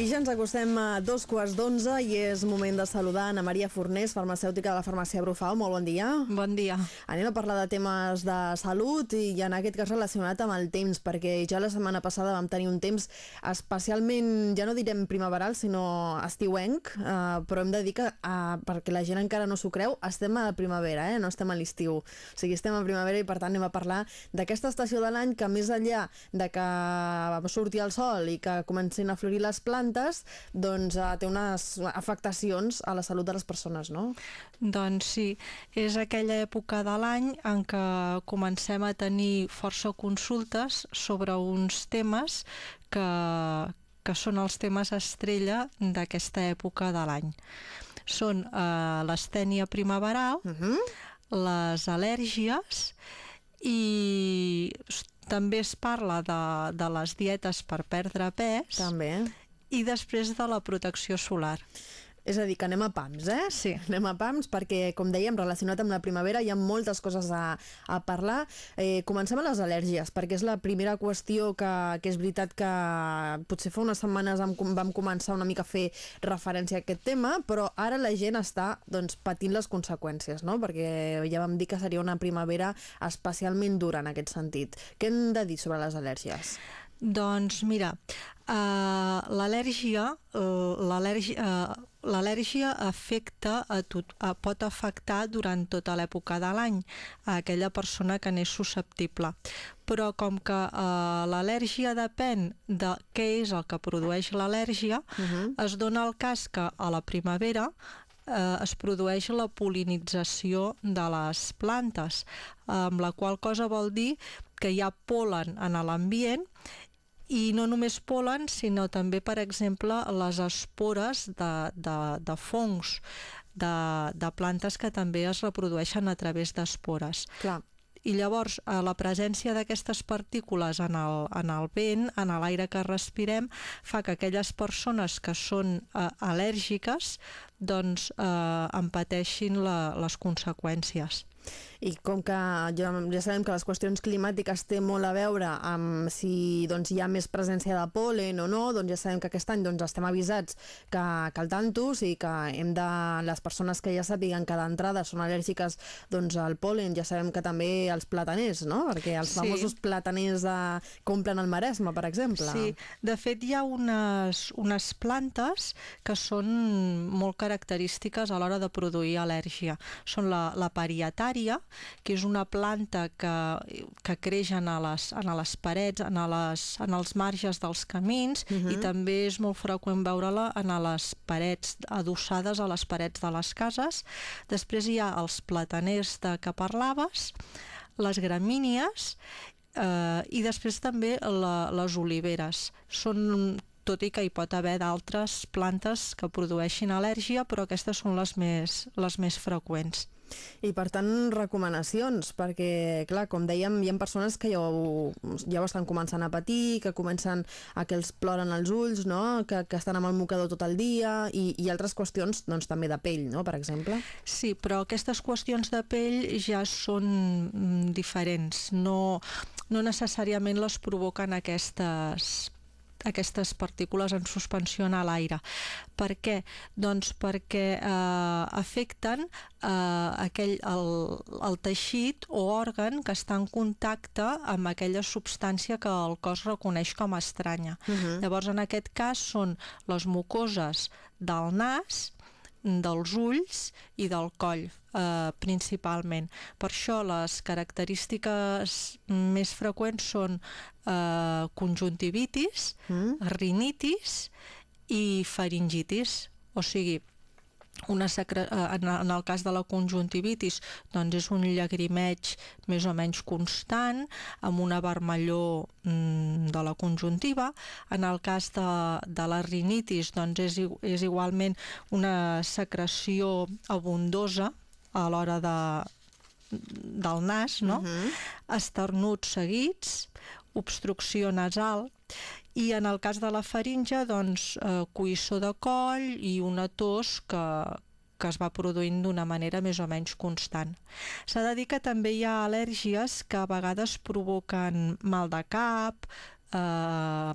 I ja ens acostem a dos quarts d'onze i és moment de saludar Ana Maria Fornés, farmacèutica de la farmàcia Brufau. Molt bon dia. Bon dia. Anem a parlar de temes de salut i en aquest cas relacionat amb el temps, perquè ja la setmana passada vam tenir un temps especialment, ja no direm primaveral, sinó estiuenc, eh, però hem de dir que, eh, perquè la gent encara no s'ho creu, estem a la primavera, eh? no estem a l'estiu. O sigui, estem a primavera i per tant anem a parlar d'aquesta estació de l'any que més enllà de que va sortir el sol i que comencin a florir les plantes, plantes doncs, eh, té unes afectacions a la salut de les persones, no? Doncs sí, és aquella època de l'any en què comencem a tenir força consultes sobre uns temes que, que són els temes estrella d'aquesta època de l'any. Són eh, l'estènia primaveral, uh mhm. -huh. les al·lèrgies i també es parla de, de les dietes per perdre pes també i després de la protecció solar. És a dir, que anem a pams, eh? Sí. Anem a pams perquè, com dèiem, relacionat amb la primavera hi ha moltes coses a, a parlar. Eh, comencem a les al·lèrgies, perquè és la primera qüestió que, que és veritat que potser fa unes setmanes vam, vam començar una mica a fer referència a aquest tema, però ara la gent està doncs, patint les conseqüències, no? Perquè ja vam dir que seria una primavera especialment dura en aquest sentit. Què hem de dir sobre les al·lèrgies? Doncs mira, uh, l'al·lèrgia uh, l'al·lèrgia afecta a tot, uh, pot afectar durant tota l'època de l'any a aquella persona que n'és susceptible però com que uh, l'al·lèrgia depèn de què és el que produeix l'al·lèrgia uh mhm. -huh. es dona el cas que a la primavera eh, es produeix la polinització de les plantes, amb la qual cosa vol dir que hi ha polen en l'ambient i no només polen, sinó també, per exemple, les espores de, de, de fongs, de, de plantes que també es reprodueixen a través d'espores. Clar i llavors eh, la presència d'aquestes partícules en el, en el vent, en l'aire que respirem, fa que aquelles persones que són eh, al·lèrgiques doncs eh, en pateixin la, les conseqüències i com que ja, ja sabem que les qüestions climàtiques té molt a veure amb si doncs, hi ha més presència de polen o no, doncs ja sabem que aquest any doncs, estem avisats que, el tantos i que hem de, les persones que ja sàpiguen que d'entrada són al·lèrgiques doncs, al polen, ja sabem que també els plataners, no? perquè els sí. famosos plataners de, que omplen el Maresme, per exemple. Sí, de fet hi ha unes, unes plantes que són molt característiques a l'hora de produir al·lèrgia. Són la, la parietària, que és una planta que, que creix en les, en les parets, en, les, en els marges dels camins uh -huh. i mhm. també és molt freqüent veure-la en les parets adossades a les parets de les cases. Després hi ha els plataners de que parlaves, les gramínies eh, i després també la, les oliveres. Són tot i que hi pot haver d'altres plantes que produeixin al·lèrgia, però aquestes són les més, les més freqüents. I per tant, recomanacions, perquè, clar, com dèiem, hi ha persones que ja ho, ja ho estan començant a patir, que comencen a que els ploren els ulls, no? que, que estan amb el mocador tot el dia, i, i altres qüestions doncs, també de pell, no? per exemple. Sí, però aquestes qüestions de pell ja són mm, diferents, no, no necessàriament les provoquen aquestes aquestes partícules en suspensió a l'aire. Per què? Doncs perquè eh, afecten eh, aquell, el, el teixit o òrgan que està en contacte amb aquella substància que el cos reconeix com a estranya. Uh -huh. Llavors, en aquest cas, són les mucoses del nas, dels ulls i del coll eh, principalment. Per això les característiques més freqüents són eh, conjuntivitis, mm. rinitis i faringitis. O sigui, una secre... Eh, en el cas de la conjuntivitis doncs és un llagrimeig més o menys constant amb una vermellor mm, de la conjuntiva en el cas de, de la rinitis doncs és, és igualment una secreció abundosa a l'hora de, del nas, no? Uh mhm. -huh. esternuts seguits, obstrucció nasal i en el cas de la faringe, doncs, eh, coïssor de coll i una tos que, que es va produint d'una manera més o menys constant. S'ha de dir que també hi ha al·lèrgies que a vegades provoquen mal de cap, eh,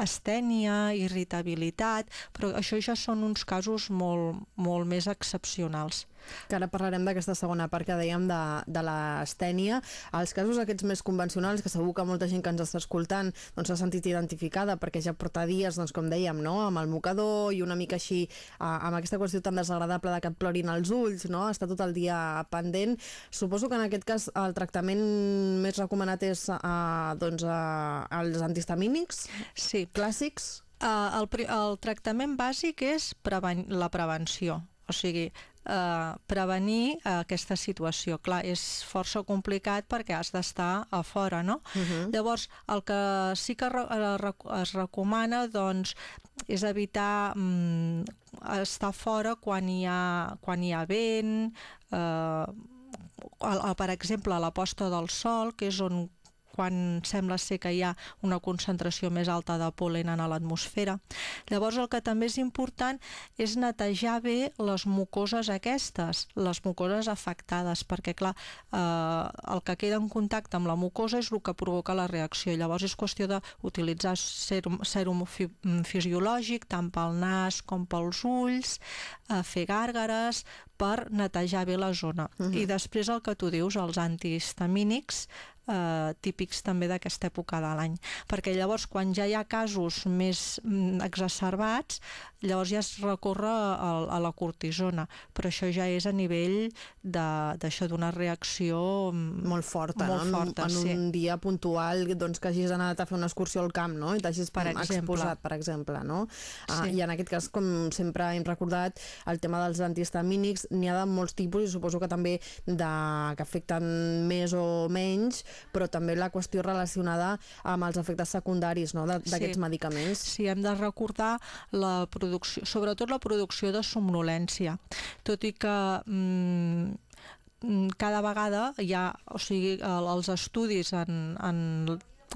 astènia, irritabilitat, però això ja són uns casos molt, molt més excepcionals. Que ara parlarem d'aquesta segona part que dèiem de, de l'astènia. Els casos aquests més convencionals, que segur que molta gent que ens està escoltant doncs, s'ha doncs, sentit identificada perquè ja porta dies, doncs, com dèiem, no? amb el mocador i una mica així, amb aquesta qüestió tan desagradable de que et plorin els ulls, no? està tot el dia pendent. Suposo que en aquest cas el tractament més recomanat és eh, doncs, eh, els antihistamínics sí. clàssics? Uh, el, el tractament bàsic és preven la prevenció, o sigui, eh, prevenir aquesta situació. Clar, és força complicat perquè has d'estar a fora, no? Uh -huh. Llavors, el que sí que eh, es recomana, doncs, és evitar mm, estar fora quan hi ha, quan hi ha vent, eh, per exemple, a la posta del sol, que és on quan sembla ser que hi ha una concentració més alta de polen en l'atmosfera. Llavors el que també és important és netejar bé les mucoses aquestes, les mucoses afectades, perquè clar, eh, el que queda en contacte amb la mucosa és el que provoca la reacció. Llavors és qüestió d'utilitzar sèrum, sèrum fi, fisiològic tant pel nas com pels ulls, eh, fer gàrgares, per netejar bé la zona. Uh -huh. I després el que tu dius, els antihistamínics, eh, típics també d'aquesta època de l'any. Perquè llavors, quan ja hi ha casos més mm, exacerbats, llavors ja es recorre a, a la cortisona, però això ja és a nivell d'això d'una reacció mm, molt forta, molt no? forta en, en sí. un dia puntual doncs, que hagis anat a fer una excursió al camp no? i t'hagis exposat, per exemple. No? Ah, sí. I en aquest cas, com sempre hem recordat, el tema dels antihistamínics n'hi ha de molts tipus i suposo que també de, que afecten més o menys, però també la qüestió relacionada amb els efectes secundaris no? d'aquests sí. medicaments. Sí, hem de recordar la producció, sobretot la producció de somnolència, tot i que mm, mm cada vegada hi ha, o sigui, els estudis en, en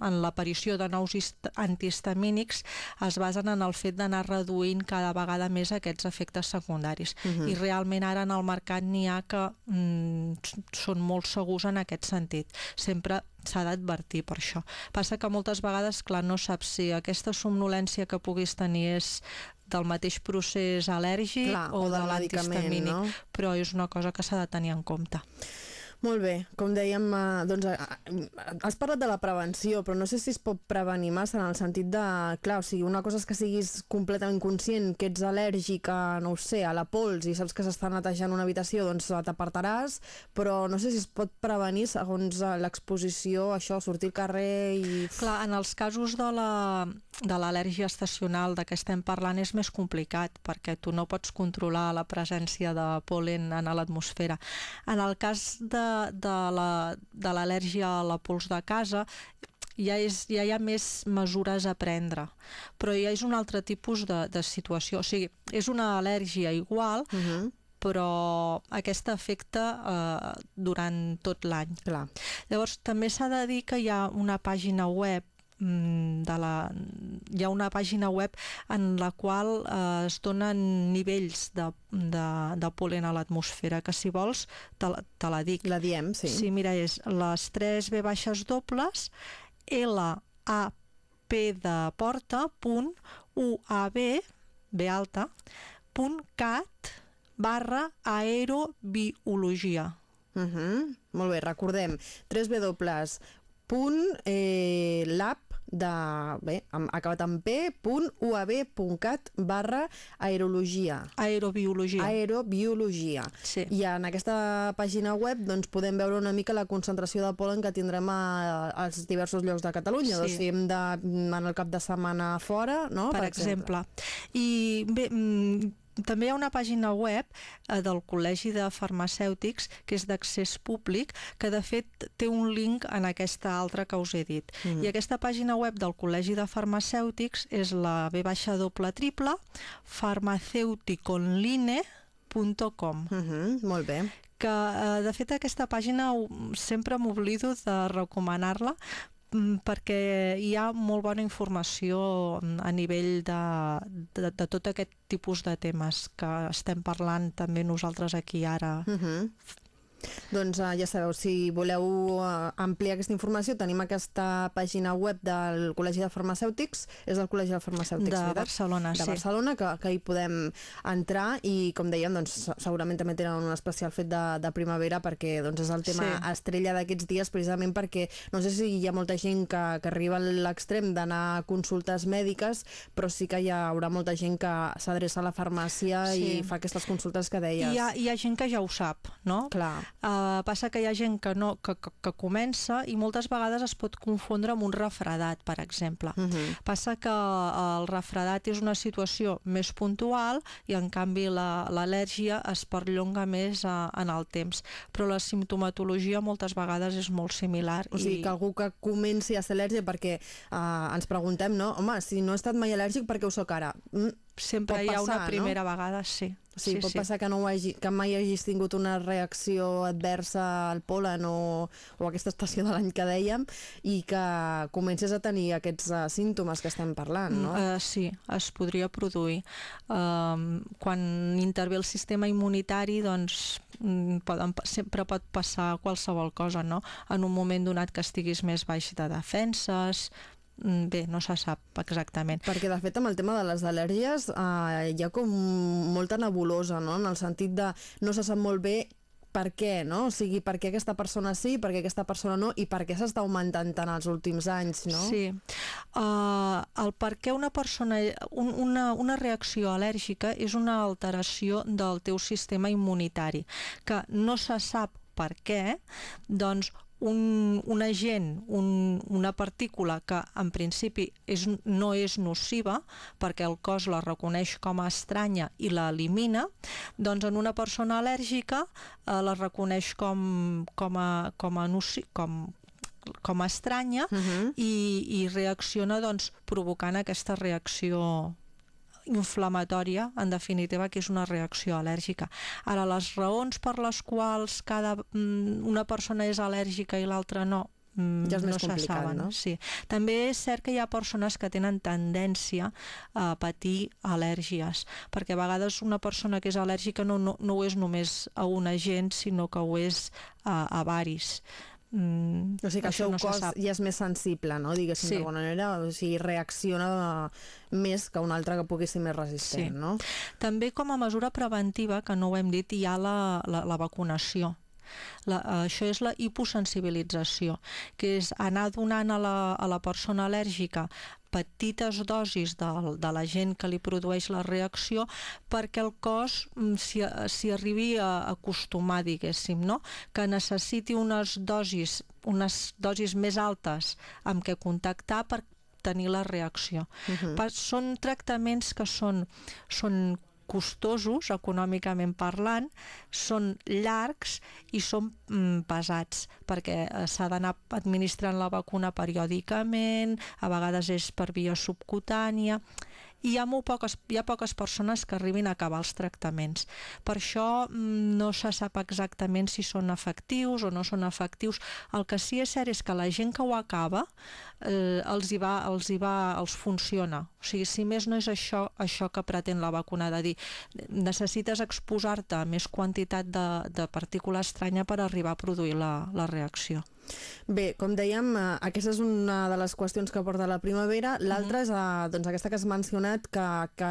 en l'aparició de nous antihistamínics es basen en el fet d'anar reduint cada vegada més aquests efectes secundaris. Uh -huh. I realment ara en el mercat n'hi ha que mm, són molt segurs en aquest sentit. Sempre s'ha d'advertir per això. Passa que moltes vegades, clar, no saps si aquesta somnolència que puguis tenir és del mateix procés al·lèrgic clar, o, o de l'antihistamínic, no? però és una cosa que s'ha de tenir en compte. Molt bé, com dèiem, eh, doncs, eh, has parlat de la prevenció, però no sé si es pot prevenir massa en el sentit de, clar, o sigui, una cosa és que siguis completament conscient que ets al·lèrgic a, no ho sé, a la pols i saps que s'està netejant una habitació, doncs t'apartaràs, però no sé si es pot prevenir segons eh, l'exposició, això, sortir al carrer i... Clar, en els casos de la de l'al·lèrgia estacional de què estem parlant és més complicat perquè tu no pots controlar la presència de polen en l'atmosfera. En el cas de, de l'al·lèrgia la, a la pols de casa ja, és, ja hi ha més mesures a prendre, però ja és un altre tipus de, de situació. O sigui, és una al·lèrgia igual, uh -huh però aquesta afecta eh, durant tot l'any. Llavors, també s'ha de dir que hi ha una pàgina web de la, hi ha una pàgina web en la qual eh, es donen nivells de, de, de polen a l'atmosfera, que si vols te, te la dic. La diem, sí. Sí, mira, és les 3 V baixes dobles, L, A, P de porta, punt, U, A, B, B alta, punt, cat, barra, aerobiologia. Uh mhm, -huh. Molt bé, recordem, 3 W punt eh, lab de, bé, acabat amb p.uab.cat barra aerologia. Aerobiologia. Aerobiologia. Sí. I en aquesta pàgina web doncs, podem veure una mica la concentració de polen que tindrem a, als diversos llocs de Catalunya. Sí. Doncs, si hem d'anar al cap de setmana fora, no? Per, per exemple. exemple. I bé, mm, també hi ha una pàgina web eh, del Col·legi de Farmacèutics que és d'accés públic, que de fet té un link en aquesta altra que us he dit. Mm. I aquesta pàgina web del Col·legi de Farmacèutics és la B baixa doble triple farmaceuticonline.com mm -hmm, Molt bé que eh, de fet aquesta pàgina sempre m'oblido de recomanar-la Mm, perquè hi ha molt bona informació a nivell de, de, de tot aquest tipus de temes que estem parlant també nosaltres aquí ara. Uh -huh. Doncs uh, ja sabeu, si voleu uh, ampliar aquesta informació, tenim aquesta pàgina web del Col·legi de Farmacèutics, és del Col·legi de Farmacèutics, de veritat? Barcelona, de sí. Barcelona, que, que hi podem entrar i, com dèiem, doncs, segurament també tenen un especial fet de, de primavera perquè doncs, és el tema sí. estrella d'aquests dies, precisament perquè no sé si hi ha molta gent que, que arriba a l'extrem d'anar a consultes mèdiques, però sí que hi haurà molta gent que s'adreça a la farmàcia sí. i fa aquestes consultes que deies. Hi ha, hi ha gent que ja ho sap, no? Clar. Uh, passa que hi ha gent que, no, que, que, que comença i moltes vegades es pot confondre amb un refredat, per exemple. Uh Mhm. -huh. Passa que uh, el refredat és una situació més puntual i en canvi l'al·lèrgia es perllonga més uh, en el temps. Però la simptomatologia moltes vegades és molt similar. O sigui, i... que algú que comenci a ser al·lèrgic perquè uh, ens preguntem, no? Home, si no he estat mai al·lèrgic, per què ho sóc ara? Mm, Sempre pot hi ha passar, una primera no? vegada, sí. sigui, sí, pot sí. passar que, no hagi, que mai hagis tingut una reacció adversa al polen o, o aquesta estació de l'any que dèiem i que comences a tenir aquests uh, símptomes que estem parlant, no? Uh, sí, es podria produir. Uh, quan intervé el sistema immunitari, doncs mm, poden, sempre pot passar qualsevol cosa, no? En un moment donat que estiguis més baix de defenses, bé, no se sap exactament. Perquè, de fet, amb el tema de les al·lèrgies eh, hi ha com molta nebulosa, no? En el sentit de no se sap molt bé per què, no? O sigui, per què aquesta persona sí, per què aquesta persona no, i per què s'està augmentant tant els últims anys, no? Sí. Uh, el per què una persona... Un, una, una reacció al·lèrgica és una alteració del teu sistema immunitari, que no se sap per què, doncs un, un agent, un, una partícula que en principi és, no és nociva perquè el cos la reconeix com a estranya i la elimina, doncs en una persona al·lèrgica eh, la reconeix com, com, a, com, a noci, com, com a estranya Uh -huh. i, i reacciona doncs, provocant aquesta reacció inflamatòria, en definitiva, que és una reacció al·lèrgica. Ara, les raons per les quals cada, mm, una persona és al·lèrgica i l'altra no, mm, Ja és més no se complicat, saben. no? Sí. També és cert que hi ha persones que tenen tendència a patir al·lèrgies, perquè a vegades una persona que és al·lèrgica no, no, no ho és només a un agent, sinó que ho és a, a varis. Mm, O sigui que el seu no cos ja és més sensible, no? Diguéssim, Sí. d'alguna manera, o sigui, reacciona més que un altre que pugui ser més resistent, Sí. no? També com a mesura preventiva, que no ho hem dit, hi ha la, la, la vacunació. La, això és la hiposensibilització, que és anar donant a la, a la persona al·lèrgica petites dosis de, de la gent que li produeix la reacció perquè el cos mm, s'hi arribi a acostumar, diguéssim, no? que necessiti unes dosis, unes dosis més altes amb què contactar per tenir la reacció. Uh -huh. Pa- Són tractaments que són, són costosos, econòmicament parlant, són llargs i són mm, pesats, perquè eh, s'ha d'anar administrant la vacuna periòdicament, a vegades és per via subcutània, i hi ha, molt poques, hi ha poques persones que arribin a acabar els tractaments. Per això mm, no se sap exactament si són efectius o no són efectius. El que sí és cert és que la gent que ho acaba eh, els, hi va, els hi va, els funciona. O sigui, si més no és això, això que pretén la vacuna, de dir necessites exposar-te a més quantitat de, de partícula estranya per arribar a produir la, la reacció. Bé, com dèiem, eh, aquesta és una de les qüestions que porta la primavera. L'altra és eh, doncs, aquesta que has mencionat que, que,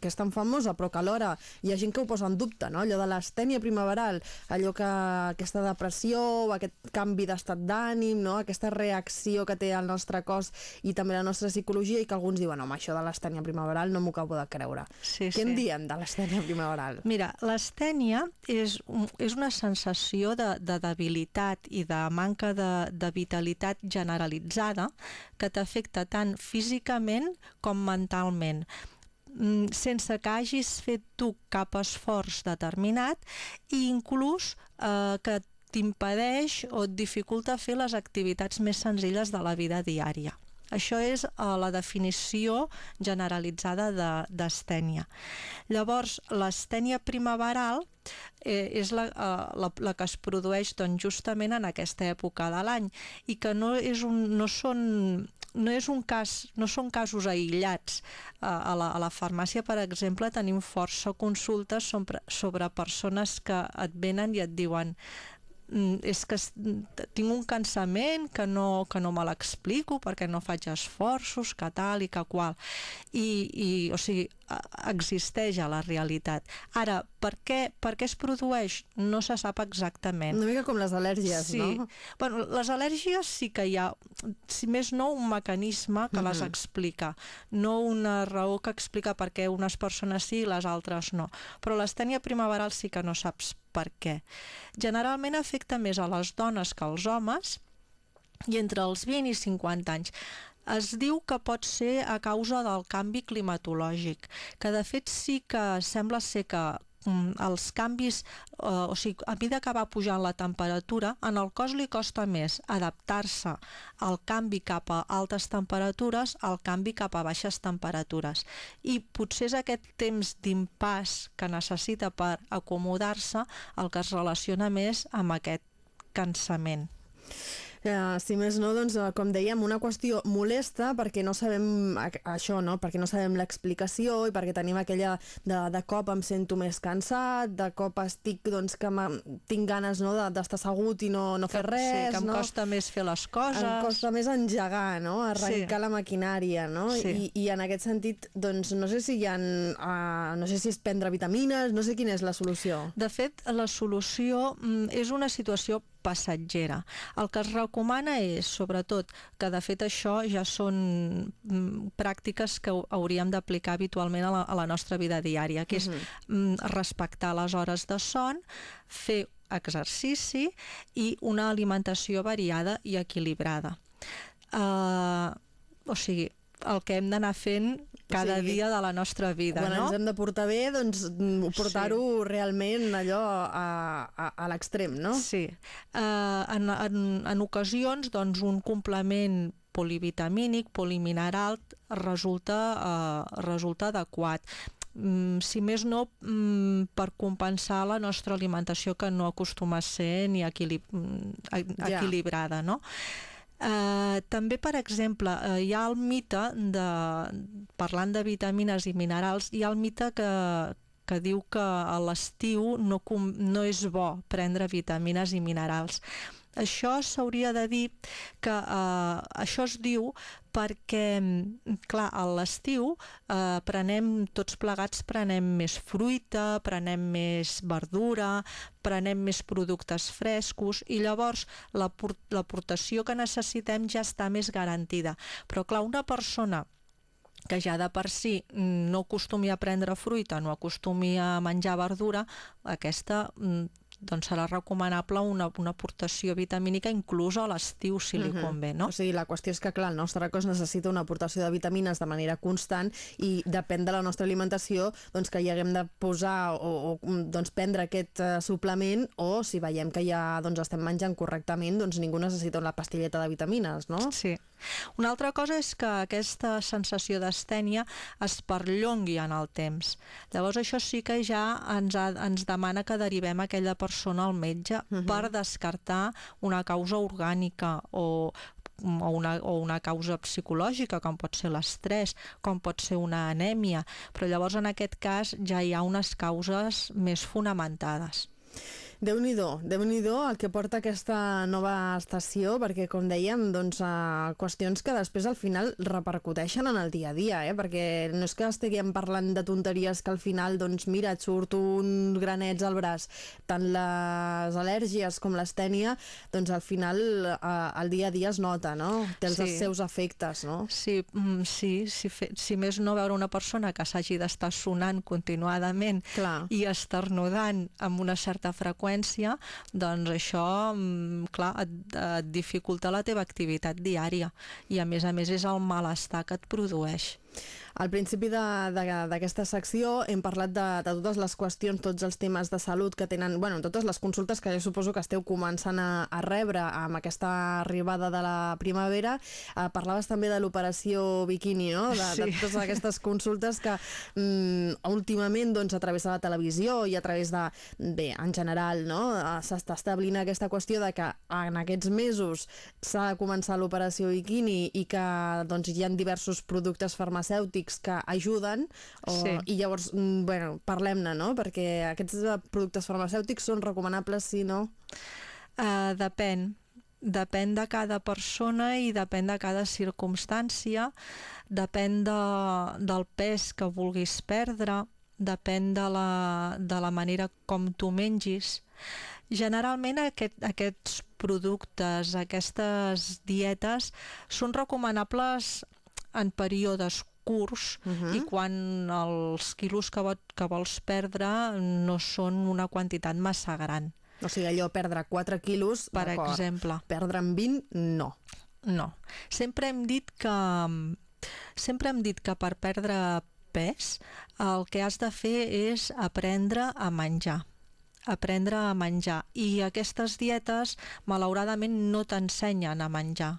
que és tan famosa, però que alhora hi ha gent que ho posa en dubte, no? allò de l'estènia primaveral, allò que aquesta depressió, aquest canvi d'estat d'ànim, no? aquesta reacció que té el nostre cos i també la nostra psicologia i que alguns diuen, home, això de l'estènia primaveral no m'ho acabo de creure. Sí, Què en diem de l'estènia primaveral? Mira, l'astènia és, un, és una sensació de, de debilitat i de manca de, de vitalitat generalitzada que t'afecta tant físicament com mentalment mm, sense que hagis fet tu cap esforç determinat i inclús eh, que t'impedeix o et dificulta fer les activitats més senzilles de la vida diària. Això és uh, la definició generalitzada de- d'astènia. Llavors, l'astènia primaveral eh, és la, uh, la, la que es produeix doncs, justament en aquesta època de l'any i que no, és un, no són no, és un cas, no són casos aïllats. Uh, a, la, a la farmàcia, per exemple, tenim força consultes sobre, sobre persones que et venen i et diuen és que tinc un cansament que no, que no me l'explico perquè no faig esforços, que tal i que qual. I, i o sigui, existeix a la realitat. Ara, per què, per què es produeix? No se sap exactament. Una mica com les al·lèrgies, sí. no? Bueno, les al·lèrgies sí que hi ha, si més no, un mecanisme que mm -hmm. les explica, no una raó que explica per què unes persones sí i les altres no. Però l'estènia primaveral sí que no saps per què. Generalment afecta més a les dones que als homes, i entre els 20 i 50 anys. Es diu que pot ser a causa del canvi climatològic, que de fet sí que sembla ser que els canvis, eh, o sigui, a mesura que va pujant la temperatura, en el cos li costa més adaptar-se al canvi cap a altes temperatures al canvi cap a baixes temperatures. I potser és aquest temps d'impàs que necessita per acomodar-se el que es relaciona més amb aquest cansament. Uh, si més no, doncs, uh, com dèiem, una qüestió molesta perquè no sabem això, no? perquè no sabem l'explicació i perquè tenim aquella de, de cop em sento més cansat, de cop estic doncs, que tinc ganes no, d'estar assegut i no, no fer res. Sí, que em no? costa més fer les coses. Em costa més engegar, no? arrencar sí. la maquinària. No? Sí. I, I en aquest sentit, doncs, no sé si hi ha, uh, no sé si és prendre vitamines, no sé quina és la solució. De fet, la solució mm, és una situació passatgera. El que es recomana és, sobretot, que de fet això ja són mm, pràctiques que hauríem d'aplicar habitualment a la, a la nostra vida diària, que és uh -huh. respectar les hores de son, fer exercici i una alimentació variada i equilibrada. Uh, o sigui, el que hem d'anar fent cada o sigui, dia de la nostra vida, quan no? ens hem de portar bé, doncs mm, portar-ho sí. realment allò a, a, a l'extrem, no? Sí. Uh, en, en, en ocasions, doncs, un complement polivitamínic, polimineral, resulta, uh, resulta adequat mm, si més no, mm, per compensar la nostra alimentació que no acostuma a ser ni equilib equilibrada, no? Eh, també, per exemple, eh, hi ha el mite, de, parlant de vitamines i minerals, hi ha el mite que, que diu que a l'estiu no, no és bo prendre vitamines i minerals. Això s'hauria de dir que eh, això es diu perquè, clar, a l'estiu eh, prenem, tots plegats prenem més fruita, prenem més verdura, prenem més productes frescos i llavors l'aportació que necessitem ja està més garantida. Però clar, una persona que ja de per si no acostumi a prendre fruita, no acostumi a menjar verdura, aquesta mm, doncs serà recomanable una, una aportació vitamínica inclús a l'estiu si li uh. -huh. convé, no? O sigui, la qüestió és que, clar, el nostre cos necessita una aportació de vitamines de manera constant i depèn de la nostra alimentació doncs, que hi haguem de posar o, o doncs, prendre aquest uh, suplement o si veiem que ja doncs, estem menjant correctament, doncs ningú necessita una pastilleta de vitamines, no? Sí. Una altra cosa és que aquesta sensació d'estènia es perllongui en el temps. Llavors això sí que ja ens, ha, ens demana que derivem aquella persona al metge uh -huh. per descartar una causa orgànica o o una, o una causa psicològica, com pot ser l'estrès, com pot ser una anèmia, però llavors en aquest cas ja hi ha unes causes més fonamentades déu nhi déu el que porta aquesta nova estació, perquè, com dèiem, doncs, uh, qüestions que després al final repercuteixen en el dia a dia, eh? perquè no és que estiguem parlant de tonteries que al final, doncs, mira, et surt un granets al braç. Tant les al·lèrgies com l'estènia, doncs al final uh, el dia a dia es nota, no? Té els sí. seus efectes, no? Sí, mm, sí, si, fe, si més no veure una persona que s'hagi d'estar sonant continuadament Clar. i esternudant amb una certa freqüència freqüència, doncs això, mm, clar, et, et dificulta la teva activitat diària i a més a més és el malestar que et produeix. Al principi d'aquesta secció hem parlat de, de totes les qüestions, tots els temes de salut que tenen, bueno, totes les consultes que jo suposo que esteu començant a, a rebre amb aquesta arribada de la primavera. Eh, parlaves també de l'operació Bikini, no? De, sí. de totes aquestes consultes que mm, últimament doncs, a través de la televisió i a través de, bé, en general, no? Eh, s'està establint aquesta qüestió de que en aquests mesos s'ha de començar l'operació Bikini i que doncs, hi ha diversos productes farmacèutics farmacèutics que ajuden o, sí. i llavors, mm, bueno, parlem-ne, no? Perquè aquests productes farmacèutics són recomanables si no... Uh, depèn. Depèn de cada persona i depèn de cada circumstància, depèn de, del pes que vulguis perdre, depèn de la, de la manera com tu mengis. Generalment aquest, aquests productes, aquestes dietes, són recomanables en períodes curts uh -huh. i quan els quilos que, vo que vols perdre no són una quantitat massa gran. O sigui, allò, perdre 4 quilos, per exemple. Perdre en 20, no. No. Sempre hem dit que sempre hem dit que per perdre pes el que has de fer és aprendre a menjar aprendre a menjar i aquestes dietes malauradament no t'ensenyen a menjar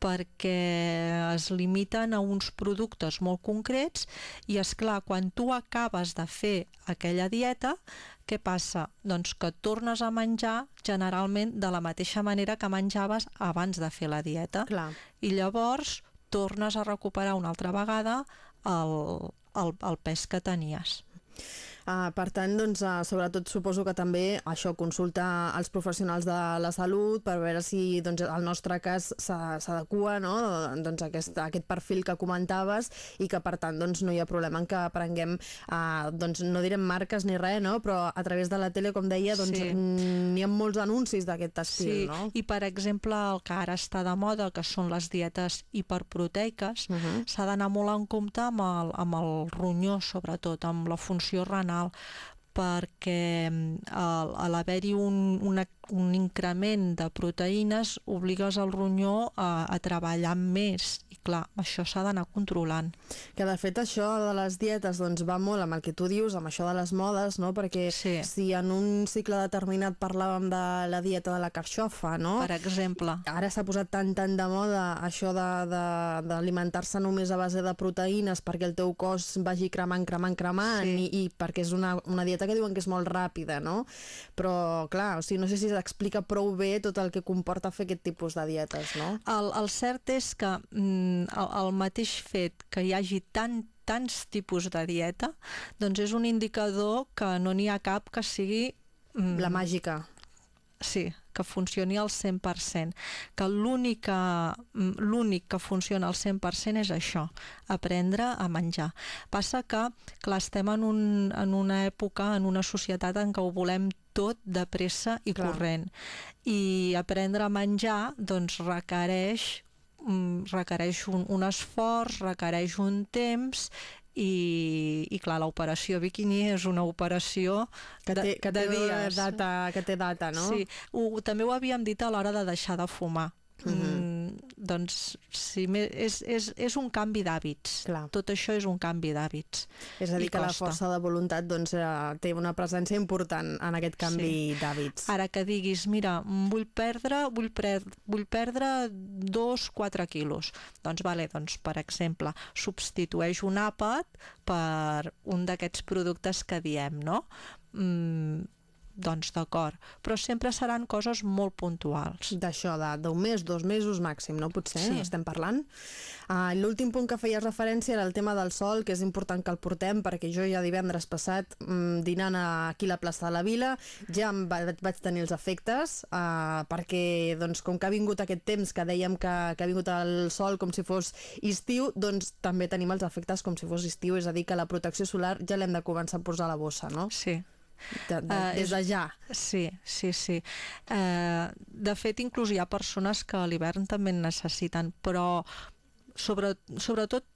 perquè es limiten a uns productes molt concrets i, és clar quan tu acabes de fer aquella dieta, què passa? Doncs que tornes a menjar generalment de la mateixa manera que menjaves abans de fer la dieta. Clar. I llavors tornes a recuperar una altra vegada el, el, el pes que tenies. Uh, per tant, doncs, uh, sobretot suposo que també això consulta als professionals de la salut per veure si doncs, el nostre cas s'adequa no? doncs, aquest, aquest perfil que comentaves i que per tant doncs, no hi ha problema en que prenguem, uh, doncs, no direm marques ni res, no? però a través de la tele, com deia, doncs, sí. n'hi ha molts anuncis d'aquest estil. Sí, no? i per exemple el que ara està de moda, que són les dietes hiperproteiques, uh -huh. s'ha d'anar molt en compte amb el, amb el ronyó, sobretot, amb la funció renal, perquè mm, a l'haver-hi un, una un increment de proteïnes obligues el ronyó a, a treballar més clar, això s'ha d'anar controlant. Que de fet això de les dietes doncs va molt amb el que tu dius, amb això de les modes, no? perquè sí. si en un cicle determinat parlàvem de la dieta de la carxofa, no? Per exemple. Ara s'ha posat tant tant de moda això d'alimentar-se només a base de proteïnes perquè el teu cos vagi cremant, cremant, cremant sí. i, i perquè és una, una dieta que diuen que és molt ràpida, no? Però clar, o sigui, no sé si explica prou bé tot el que comporta fer aquest tipus de dietes, no? El, el cert és que mm, el, el mateix fet que hi hagi tant tants tipus de dieta, doncs és un indicador que no n'hi ha cap que sigui... Mm, La màgica. Sí, que funcioni al 100%, que l'únic que funciona al 100% és això, aprendre a menjar. Passa que, clar, estem en, un, en una època, en una societat en què ho volem tot de pressa i clar. corrent. I aprendre a menjar, doncs, requereix mm, requereix un, un esforç, requereix un temps i, i clar, l'operació Bikini és una operació que té, que té de dies. Data, que té data, no? Sí, ho, també ho havíem dit a l'hora de deixar de fumar. Uh -huh. Doncs sí, és, és, és un canvi d'hàbits. Tot això és un canvi d'hàbits. És a dir, I que costa. la força de voluntat doncs, eh, té una presència important en aquest canvi sí. d'hàbits. Ara que diguis, mira, vull perdre, vull, pre vull perdre dos, quatre quilos. Doncs, vale, doncs, per exemple, substitueix un àpat per un d'aquests productes que diem, no? Mm, doncs d'acord, però sempre seran coses molt puntuals. D'això, d'un mes, dos mesos màxim, no? Potser, sí. estem parlant. Uh, L'últim punt que feies referència era el tema del sol, que és important que el portem, perquè jo ja divendres passat, mm, dinant aquí a la plaça de la Vila, ja em va, vaig tenir els efectes, uh, perquè doncs, com que ha vingut aquest temps que dèiem que, que ha vingut el sol com si fos estiu, doncs també tenim els efectes com si fos estiu, és a dir, que la protecció solar ja l'hem de començar a posar a la bossa, no? Sí, de, de, uh, des de ja. Sí, sí, sí. Uh, de fet, inclús hi ha persones que a l'hivern també en necessiten, però sobre, sobretot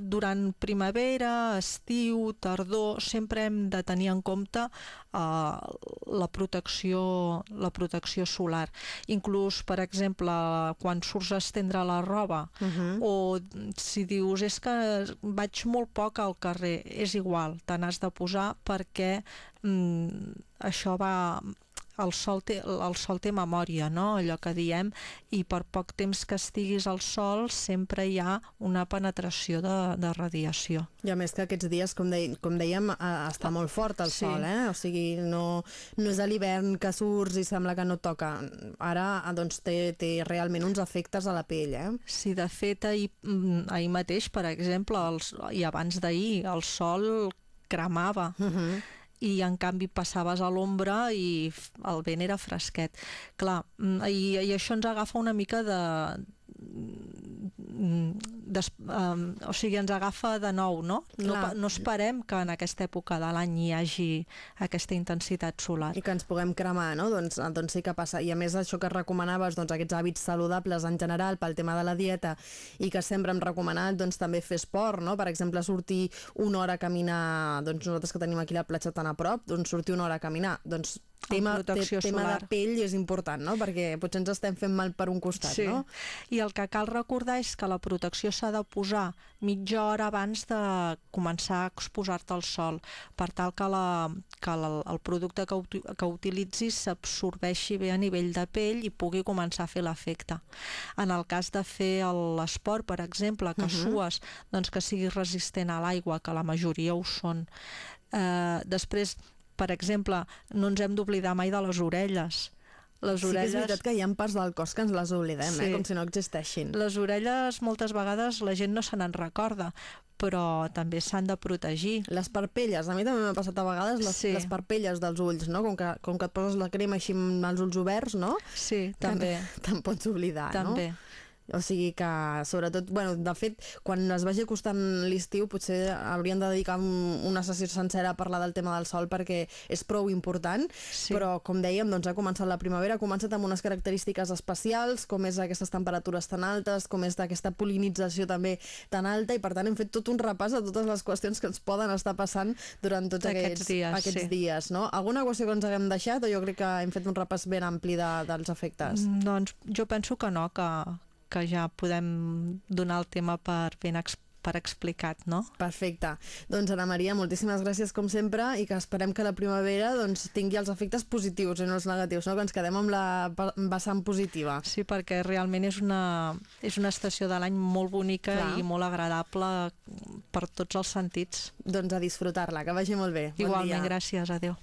durant primavera, estiu, tardor, sempre hem de tenir en compte uh, la, protecció, la protecció solar. Inclús, per exemple, quan surts a estendre la roba uh -huh. o si dius és que vaig molt poc al carrer, és igual, te n'has de posar perquè mm, això va el sol, té, el sol té memòria, no? allò que diem, i per poc temps que estiguis al sol sempre hi ha una penetració de, de radiació. I a més que aquests dies, com, de, com dèiem, està molt fort el sí. sol, eh? o sigui, no, no és a l'hivern que surts i sembla que no toca. Ara doncs, té, té realment uns efectes a la pell. Eh? Sí, de fet, ahir, mm, ahir mateix, per exemple, els, i abans d'ahir, el sol cremava. Uh -huh i en canvi passaves a l'ombra i el vent era fresquet. Clar, mm, i, i això ens agafa una mica de, des, um, o sigui, ens agafa de nou, no? No, no esperem que en aquesta època de l'any hi hagi aquesta intensitat solar. I que ens puguem cremar, no? Doncs, doncs sí que passa. I a més això que recomanaves, doncs aquests hàbits saludables en general pel tema de la dieta i que sempre hem recomanat doncs també fer esport, no? Per exemple, sortir una hora a caminar, doncs nosaltres que tenim aquí la platja tan a prop, doncs sortir una hora a caminar, doncs tema, te, tema de pell és important, no? Perquè potser ens estem fent mal per un costat, sí. no? I el que cal recordar és que la protecció s'ha de posar mitja hora abans de començar a exposar-te al sol, per tal que, la, que la, el producte que, que utilitzis s'absorbeixi bé a nivell de pell i pugui començar a fer l'efecte. En el cas de fer l'esport, per exemple, que uh -huh. sues, doncs que sigui resistent a l'aigua, que la majoria ho són. Eh, després, per exemple, no ens hem d'oblidar mai de les orelles. Les sí orelles... que és veritat que hi ha parts del cos que ens les oblidem, eh? sí. eh? com si no existeixin. Les orelles moltes vegades la gent no se n'en recorda, però també s'han de protegir. Les parpelles, a mi també m'ha passat a vegades les, sí. les parpelles dels ulls, no? Com que, com que et poses la crema així amb els ulls oberts, no? Sí, també. Te'n pots oblidar, també. no? També. O sigui que, sobretot, bueno, de fet, quan es vagi acostant l'estiu, potser haurien de dedicar una sessió sencera a parlar del tema del sol perquè és prou important, sí. però, com dèiem, doncs ha començat la primavera, ha començat amb unes característiques especials, com és aquestes temperatures tan altes, com és d'aquesta polinització també tan alta, i per tant hem fet tot un repàs de totes les qüestions que ens poden estar passant durant tots aquests, aquests dies. Aquests sí. dies no? Alguna qüestió que ens haguem deixat o jo crec que hem fet un repàs ben ampli de, dels efectes? Doncs jo penso que no, que, que ja podem donar el tema per ben explicat per explicat, no? Perfecte. Doncs Ana Maria, moltíssimes gràcies com sempre i que esperem que la primavera doncs, tingui els efectes positius i no els negatius, no? que ens quedem amb la vessant positiva. Sí, perquè realment és una, és una estació de l'any molt bonica Clar. i molt agradable per tots els sentits. Doncs a disfrutar-la, que vagi molt bé. Igualment, bon dia. gràcies, adeu.